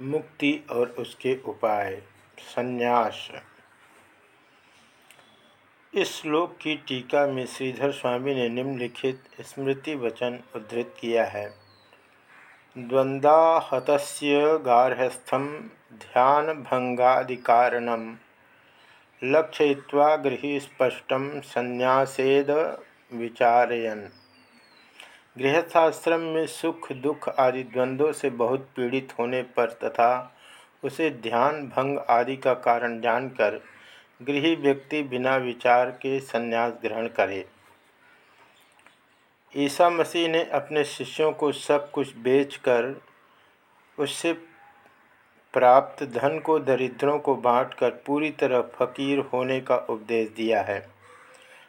मुक्ति और उसके उपाय। संन्यास। इस श्लोक की टीका में श्रीधर स्वामी ने निम्नलिखित स्मृति वचन उद्धृत किया है। द्वंद्वाहत गार्हस्थम ध्यान भंगादिकारण लक्षय्वा गृह स्पष्ट संन्यासेद विचारयन। गृहस्थाश्रम में सुख, दुख आदि द्वंद्वों से बहुत पीड़ित होने पर तथा उसे ध्यान, भंग आदि का कारण जानकर गृह व्यक्ति बिना विचार के संन्यास ग्रहण करे। ईसा मसीह ने अपने शिष्यों को सब कुछ बेचकर उससे प्राप्त धन को दरिद्रों को बांटकर पूरी तरह फकीर होने का उपदेश दिया है।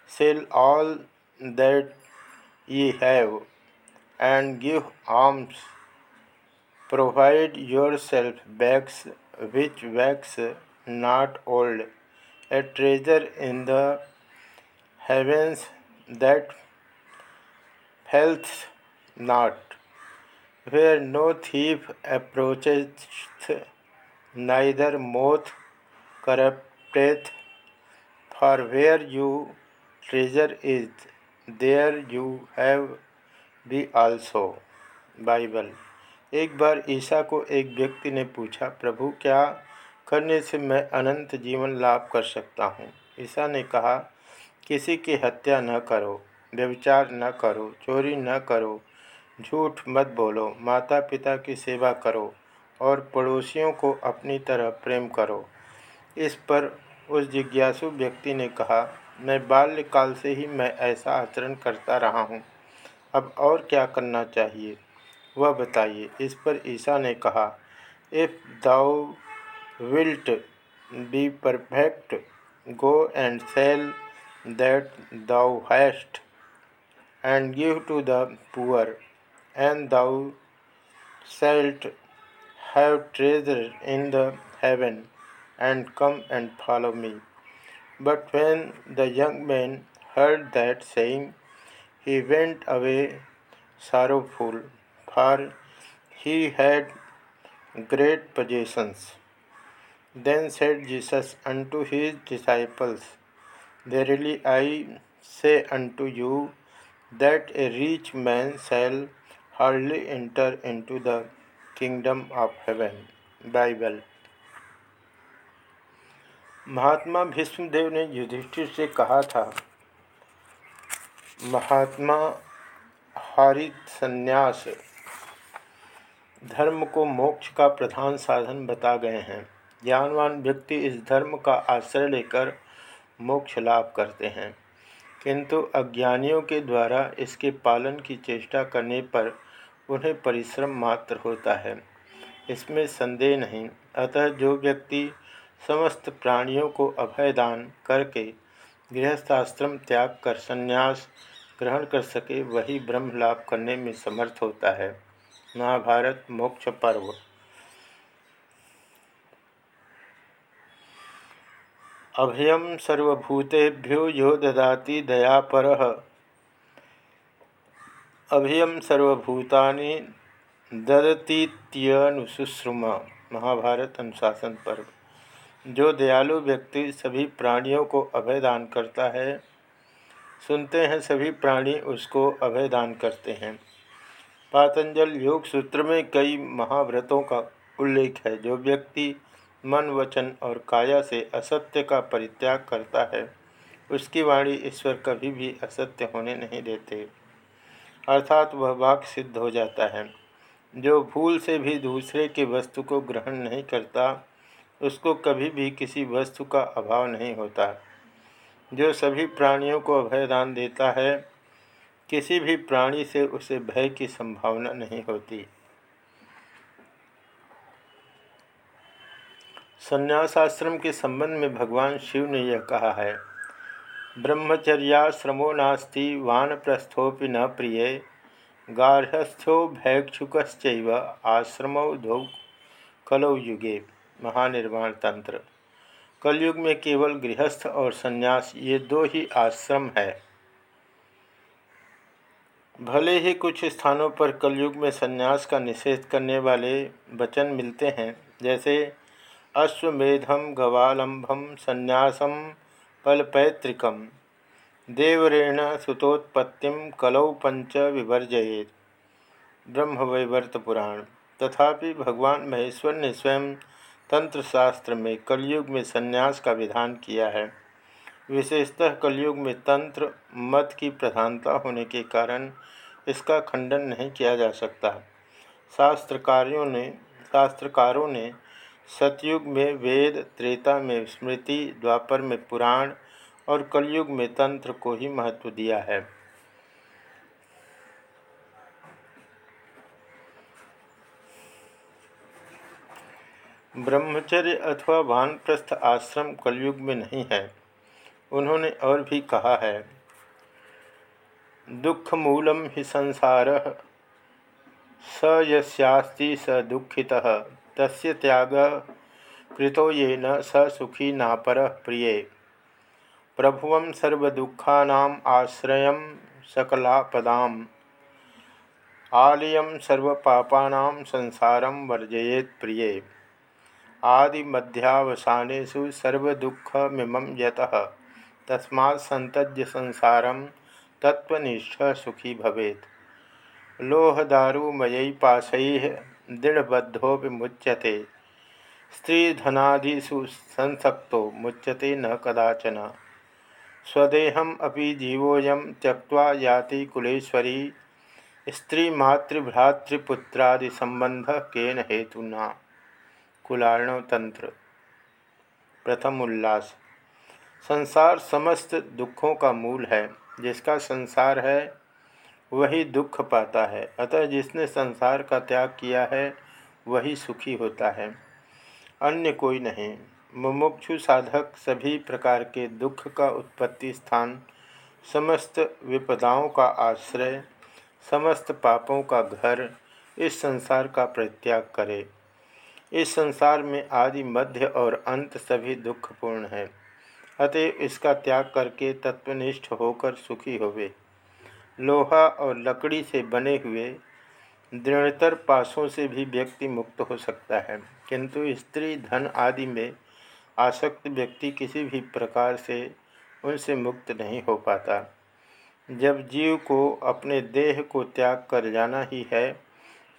Sell all that ye have and give alms. Provide yourself bags which wax not old, a treasure in the heavens that faileth not, where no thief approacheth, neither moth corrupteth. For where you treasure is, there you have be also Bible एक बार ईसा को एक व्यक्ति ने पूछा, प्रभु, क्या करने से मैं अनंत जीवन लाभ कर सकता हूँ? ईसा ने कहा, किसी की हत्या न करो व्यविचार न करो, चोरी न करो, झूठ मत बोलो माता पिता की सेवा करो और पड़ोसियों को अपनी तरह प्रेम करो। इस पर उस जिज्ञासु व्यक्ति ने कहा, मैं बाल्यकाल से ही मैं ऐसा आचरण करता रहा हूँ। अब और क्या करना चाहिए? वह बताइए। इस पर ईसा ने कहा if thou wilt be perfect go and sell that thou hast and give to the poor and thou shalt have treasure in the heaven and come and follow me but when the young man heard that saying he went away sorrowful, for he had great possessions. Then said Jesus unto his disciples, Verily I say unto you, that a rich man shall hardly enter into the kingdom of heaven. Bible महात्मा भीष्मदेव ने युधिष्ठिर से कहा था महात्मा हरित संन्यास धर्म को मोक्ष का प्रधान साधन बता गए हैं। ज्ञानवान व्यक्ति इस धर्म का आश्रय लेकर मोक्ष लाभ करते हैं। किंतु अज्ञानियों के द्वारा इसके पालन की चेष्टा करने पर उन्हें परिश्रम मात्र होता है। इसमें संदेह नहीं। अतः जो व्यक्ति समस्त प्राणियों को अभयदान करके गृहस्थाश्रम त्याग कर, संन्यास ग्रहण कर सके, वही ब्रह्म लाभ करने में समर्थ होता है। महाभारत, मोक्ष पर्व। अभयम सर्वभूतेभ्यो यो ददाति दयापर। अभयम सर्वभूतानि ददतीत्यनुशुश्रुम महाभारत अनुशासन पर्व। जो दयालु व्यक्ति सभी प्राणियों को अभय दान करता है, सुनते हैं सभी प्राणी उसको अभय दान करते हैं। पातंजल योग सूत्र में कई महाव्रतों का उल्लेख है, जो व्यक्ति मन, वचन और काया से असत्य का परित्याग करता है, उसकी वाणी ईश्वर कभी भी असत्य होने नहीं देते। अर्थात वह वाक सिद्ध हो जाता है। जो भूल से भी दूसरे के वस्तु को ग्रहण नहीं करता उसको कभी भी किसी वस्तु का अभाव नहीं होता। जो सभी प्राणियों को अभय दान देता है, किसी भी प्राणी से उसे भय की संभावना नहीं होती। संन्यासाश्रम के संबंध में भगवान शिव ने यह कहा है, ब्रह्मचर्याश्रमो नास्ति वानप्रस्थोपि न प्रिय गार्हस्थ्यो भैक्षुक आश्रमो धौ कलौ युगे। महानिर्वाण तंत्र। कलयुग में केवल गृहस्थ और संन्यास, ये दो ही आश्रम है। भले ही कुछ स्थानों पर कलयुग में संन्यास का निषेध करने वाले वचन मिलते हैं, जैसे, अश्वमेधम गवालंभम संन्यासम पलपैतृकम, देवरेण सुतोत्पत्ति कलौ पंच विवर्जयेत। ब्रह्मवैवर्त पुराण। तथापि भगवान महेश्वर ने स्वयं तंत्र शास्त्र में कलयुग में संन्यास का विधान किया है। विशेषतः कलयुग में तंत्र मत की प्रधानता होने के कारण इसका खंडन नहीं किया जा सकता। शास्त्रकारियों ने, शास्त्रकारों ने सतयुग में वेद, त्रेता में स्मृति, द्वापर में पुराण और कलयुग में तंत्र को ही महत्व दिया है। ब्रह्मचर्य अथवा वानप्रस्थ आश्रम कलयुग में नहीं है। उन्होंने और भी कहा है दुख मूलम ही संसार, स यस्यास्ति स दुखि तस् त्याग कृतो ये न स सुखी नापर प्रिय। प्रभु सर्वुखा आश्रय सकलापदाम आलयम सर्वपापा संसार वर्जयेत प्रिय। आदिमध्यावसानेषु सर्वदुःखमिमं यतः। तस्मात् संत्यज्य संसारम तत्वनिष्ठ सुखी भवेत। लोहदारुमयी पाशै दृढ़बद्धोपि मुच्यते। स्त्रीधनादिषु संसक्तो मुच्यते न कदाचन। स्वदेहम अपि जीवोयम त्यक्त्वा याति कुलेश्वरी। स्त्रीमातृभ्रातृपुत्रादि संबंध केन हेतुना। कुलार्णव तंत्र प्रथम उल्लास। संसार समस्त दुखों का मूल है। जिसका संसार है, वही दुख पाता है। अतः जिसने संसार का त्याग किया है, वही सुखी होता है। अन्य कोई नहीं। मुमुक्षु साधक सभी प्रकार के दुख का उत्पत्ति स्थान, समस्त विपदाओं का आश्रय, समस्त पापों का घर, इस संसार का परित्याग करे। इस संसार में आदि मध्य और अंत सभी दुखपूर्ण है। अतएव इसका त्याग करके तत्वनिष्ठ होकर सुखी होवे। लोहा और लकड़ी से बने हुए दृढ़तर पासों से भी व्यक्ति मुक्त हो सकता है। किंतु स्त्री, धन आदि में आसक्त व्यक्ति किसी भी प्रकार से उनसे मुक्त नहीं हो पाता। जब जीव को अपने देह को त्याग कर जाना ही है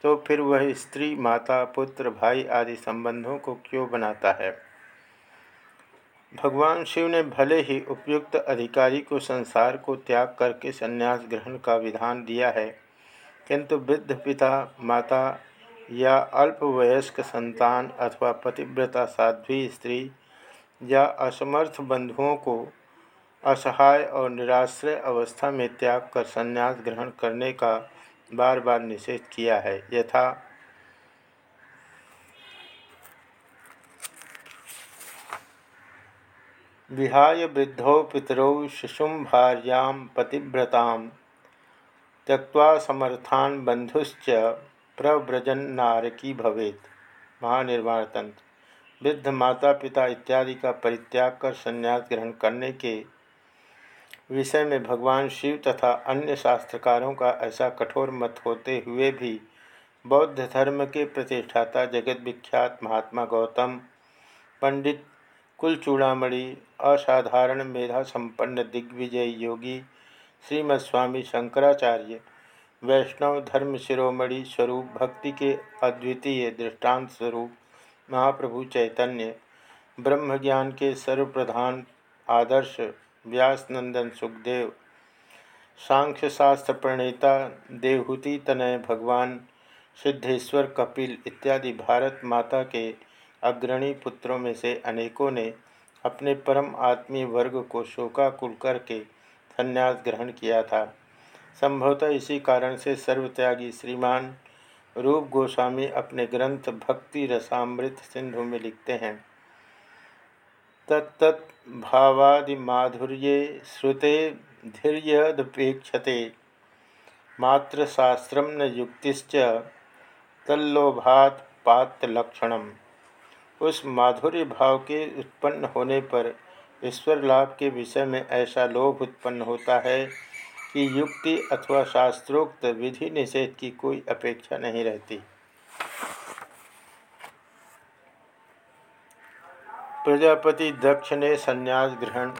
तो फिर वह स्त्री, माता, पुत्र, भाई आदि संबंधों को क्यों बनाता है? भगवान शिव ने भले ही उपयुक्त अधिकारी को संसार को त्याग करके संन्यास ग्रहण का विधान दिया है, किंतु वृद्ध पिता, माता या अल्पवयस्क संतान अथवा पतिव्रता साध्वी स्त्री या असमर्थ बंधुओं को असहाय और निराश्रय अवस्था में त्याग कर संन्यास ग्रहण करने का बार बार निषेध किया है। यथा विहाय वृद्धौ पितरौ शिशुम भार्यां पतिव्रता त्यक्ता समर्थान बंधुश्च प्रव्रजन नारकी भवेत। महानिर्वाण तंत्र वृद्ध माता पिता इत्यादि का परित्याग कर संन्यास ग्रहण करने के विषय में भगवान शिव तथा अन्य शास्त्रकारों का ऐसा कठोर मत होते हुए भी बौद्ध धर्म के प्रतिष्ठाता जगत विख्यात महात्मा गौतम, पंडित कुलचूड़ामणि, असाधारण मेधा संपन्न दिग्विजय योगी श्रीमद स्वामी शंकराचार्य, वैष्णव धर्म शिरोमणि स्वरूप, भक्ति के अद्वितीय दृष्टांत स्वरूप, महाप्रभु चैतन्य ब्रह्म ज्ञान के सर्वप्रधान आदर्श व्यासनंदन सुखदेव। सांख्य शास्त्र प्रणेता, देवहूति तनय भगवान, सिद्धेश्वर कपिल इत्यादि भारत माता के अग्रणी पुत्रों में से अनेकों ने अपने परम आत्मीय वर्ग को शोकाकुल करके संन्यास ग्रहण किया था। संभवतः इसी कारण से सर्वत्यागी श्रीमान रूप गोस्वामी अपने ग्रंथ भक्ति रसामृत सिंधु में लिखते हैं। तत्त भावादिमाधुर्ये श्रुते धीर्यदपेक्षते। मात्रशास्त्र न युक्तिश्च तल्लोभात पात्रलक्षण उस माधुर्य भाव के उत्पन्न होने पर ईश्वर लाभ के विषय में ऐसा लोभ उत्पन्न होता है कि युक्ति अथवा शास्त्रोक्त विधि निषेध की कोई अपेक्षा नहीं रहती। प्रजापति दक्ष ने संन्यास ग्रहण